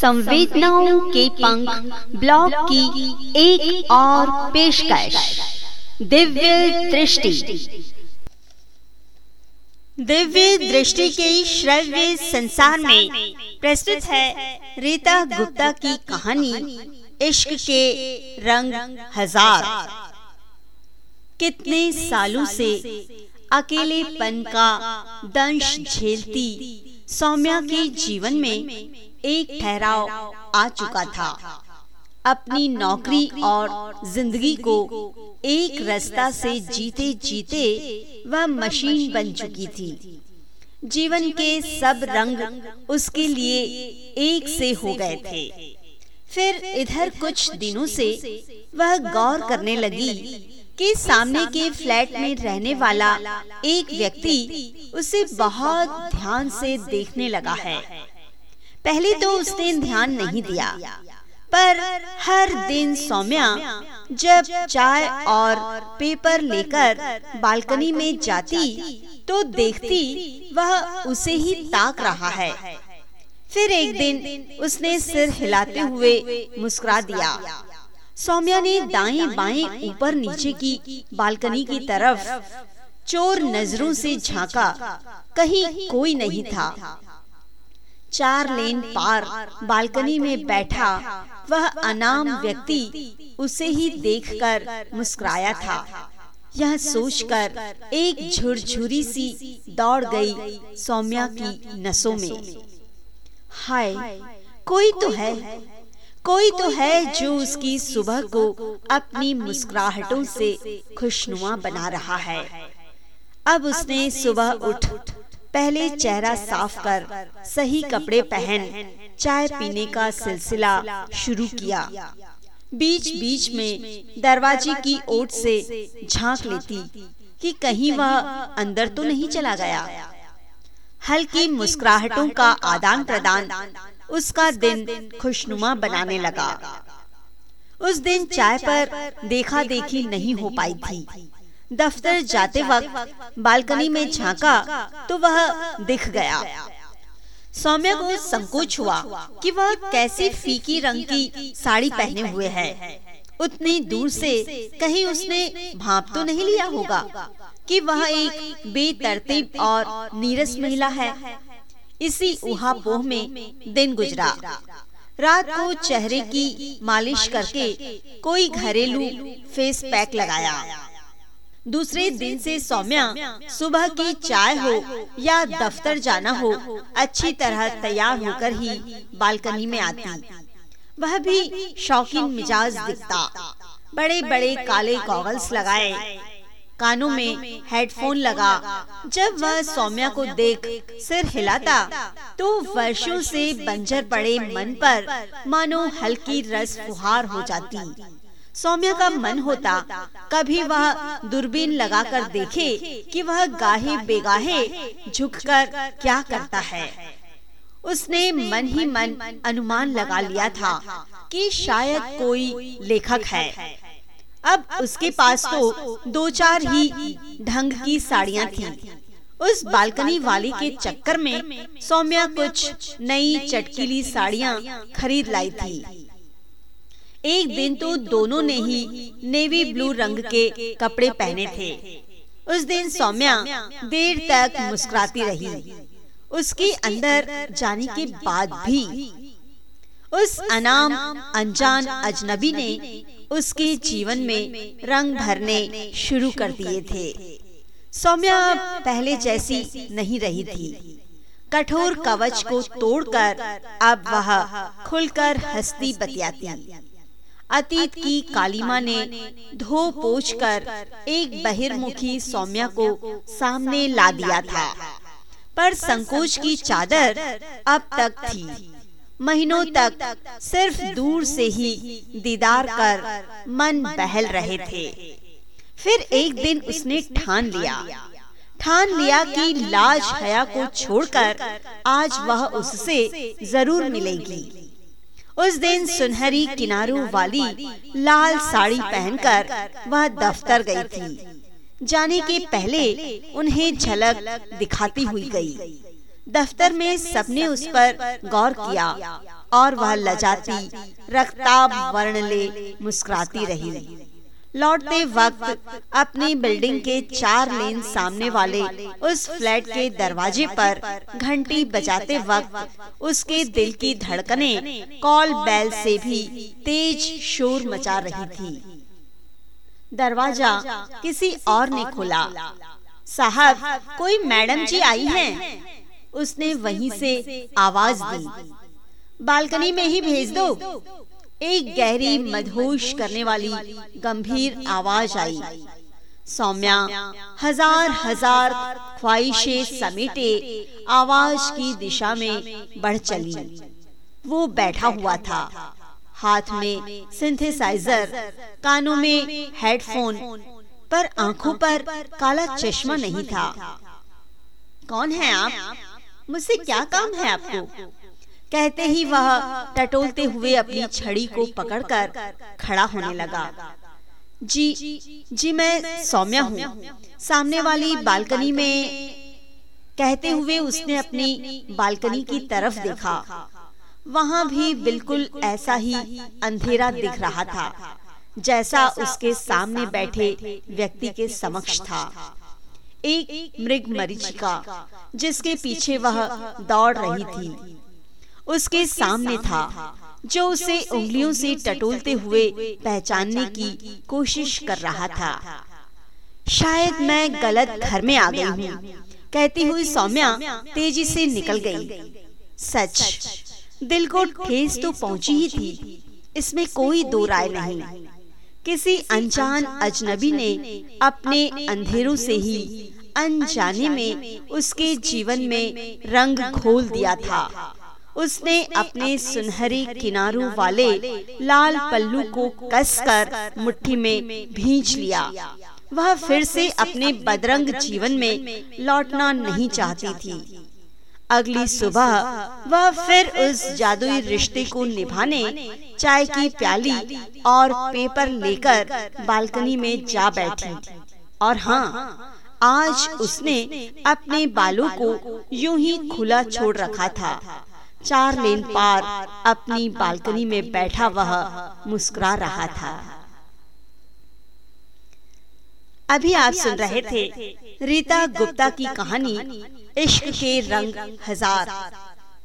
संवेदनाओं के पंख ब्लॉग की एक और पेशकश। दिव्य दृष्टि। दिव्य दृष्टि के श्रव्य संसार में प्रस्तुत है रीता गुप्ता की कहानी, इश्क के रंग हज़ार। कितने सालों से अकेलेपन का दंश झेलती सौम्या के जीवन में एक ठहराव आ चुका था। अपनी नौकरी और ज़िंदगी को एक रास्ता से जीते जीते वह मशीन बन चुकी थी। जीवन के सब रंग उसके लिए एक से हो गए थे। फिर इधर कुछ दिनों से वह गौर करने लगी। कि सामने के फ्लैट में रहने वाला एक व्यक्ति उसे बहुत ध्यान से देखने लगा है। पहले तो उसने ध्यान नहीं दिया पर हर दिन सौम्या जब चाय और पेपर लेकर बालकनी में जाती तो देखती वह उसे ही ताक रहा है। फिर एक दिन उसने सिर हिलाते हुए मुस्कुरा दिया। सौम्या ने दाएँ बाएँ ऊपर नीचे की बालकनी की तरफ़ चोर नज़रों से झांका। कहीं कोई नहीं था। चार लेन पार बालकनी में बैठा। वह अनाम व्यक्ति उसे ही देखकर मुस्कुराया था। यह सोचकर एक झुरझुरी सी दौड़ गई सौम्या की नसों में। हाय कोई तो है। कोई तो है जो उसकी सुबह को अपनी मुस्कुराहटों से खुशनुमा बना रहा है। अब उसने सुबह उठ पहले चेहरा साफ़ कर सही कपड़े पहन चाय पीने का सिलसिला शुरू किया। बीच बीच में दरवाजे की ओट से झाँक लेती कि कहीं वह अंदर तो नहीं चला गया। हल्की मुस्कुराहटों का आदान प्रदान उसका दिन खुशनुमा बनाने लगा। उस दिन चाय पर देखा देखी नहीं हो पाई थी। दफ्तर जाते वक्त बालकनी में झांका तो वह दिख गया। सौम्या को संकोच हुआ कि वह कैसी फीकी रंग की साड़ी पहने हुए है। उतनी दूर से कहीं उसने भाप तो नहीं लिया होगा कि वह एक बेतरतीब और नीरस महिला है। इसी उहापोह में दिन गुजरा। रात को चेहरे की मालिश करके कोई घरेलू फेस पैक लगाया। दूसरे दिन से सौम्या सुबह की चाय हो या दफ्तर जाना हो अच्छी तरह तैयार होकर ही बालकनी में आती। वह भी शौकीन मिजाज दिखता। बड़े बड़े काले गॉगल्स लगाए। कानों में हेडफोन लगा। जब वह सौम्या को देख सिर हिलाता तो वर्षों से बंजर पड़े मन पर मानो हल्की रस फुहार हो जाती। सौम्या का मन होता कभी वह दूरबीन लगाकर देखे कि वह गाहे बेगाहे झुककर क्या करता है। उसने मन ही मन अनुमान लगा लिया था कि शायद कोई लेखक है। अब उसके पास तो दो चार ही ढंग की साड़ियाँ थी। उस बालकनी वाली के चक्कर में सौम्या कुछ नई चटकीली साड़ियाँ खरीद लाई थी। एक दिन तो दोनों ने ही नेवी ब्लू रंग के कपड़े पहने थे। उस दिन सौम्या देर तक मुस्कुराती रही। उसके अंदर जाने के बाद भी उस अनाम अनजान अजनबी ने उसके जीवन में रंग भरने शुरू कर दिए थे। सौम्या पहले जैसी नहीं रही थी। कठोर कवच को तोड़कर अब वह खुलकर हस्ती बतियाती। अतीत की कालीमा ने धो पोछ कर एक बहिर्मुखी सौम्या को सामने ला दिया था। पर संकोच की चादर अब तक थी। महीनों तक सिर्फ़ दूर से ही दीदार कर मन बहल रहे थे। फिर एक दिन उसने ठान लिया। ठान लिया कि लाज हया को छोड़कर आज वह उससे ज़रूर मिलेगी। उस दिन सुनहरी किनारों वाली लाल साड़ी पहनकर वह दफ्तर गई थी। जाने के पहले उन्हें झलक दिखाती हुई गई। दफ्तर में सबने उस पर गौर किया और वह लजाती रक्ताब वर्ण ले मुस्कुराती रही। लौटते वक्त अपनी बिल्डिंग के चार लेन सामने वाले उस फ्लैट के दरवाजे पर घंटी बजाते वक्त उसके दिल की धड़कने कॉल बेल से भी तेज शोर मचा रही थी। दरवाज़ा किसी और ने खोला। साहब कोई मैडम जी आई हैं। उसने वहीं से आवाज़ दी। बालकनी में ही भेज दो। एक गहरी मधोश करने वाली गंभीर आवाज़ आई। सौम्या हज़ार हज़ार ख्वाहिशें समेटे आवाज़ की दिशा में बढ़ चली। वो बैठा हुआ था। हाथ में सिंथेसाइजर कानों में हेडफोन पर आँखों पर काला चश्मा नहीं था। कौन है आप? मुझसे क्या काम है आपको? कहते ही वह टटोलते हुए अपनी छड़ी को पकड़कर खड़ा होने लगा। जी जी मैं सौम्या हूँ। सामने वाली बालकनी में कहते हुए उसने अपनी बालकनी की तरफ़ देखा। वहाँ भी बिल्कुल ऐसा ही अंधेरा दिख रहा था। जैसा उसके सामने बैठे व्यक्ति के समक्ष था। एक मृग मरीचिका जिसके पीछे वह दौड़ रही थी। उसके सामने था जो उसे उंगलियों से टटोलते हुए पहचानने की कोशिश कर रहा था। शायद मैं गलत घर में आ गई हूँ। कहती हुई सौम्या तेज़ी से निकल गई। सच। दिल को ठेस तो पहुँची ही थी। इसमें कोई दो राय नहीं। किसी अनजान अजनबी ने अपने अंधेरों से ही अनजाने में उसके जीवन में रंग घोल दिया था। उसने अपने सुनहरे किनारों वाले लाल पल्लू को कसकर मुट्ठी में भींच लिया। वह फिर से अपने बदरंग जीवन में लौटना नहीं चाहती थी। अगली सुबह वह फिर उस जादुई रिश्ते को निभाने चाय की प्याली और पेपर लेकर बालकनी में जा बैठी। और हाँ आज उसने अपने बालों को यूँ ही खुला छोड़ रखा था। चार लेन पार अपनी बालकनी में बैठा वह मुस्कुरा रहा था। अभी आप सुन रहे थे रीता गुप्ता की कहानी इश्क के रंग हज़ार।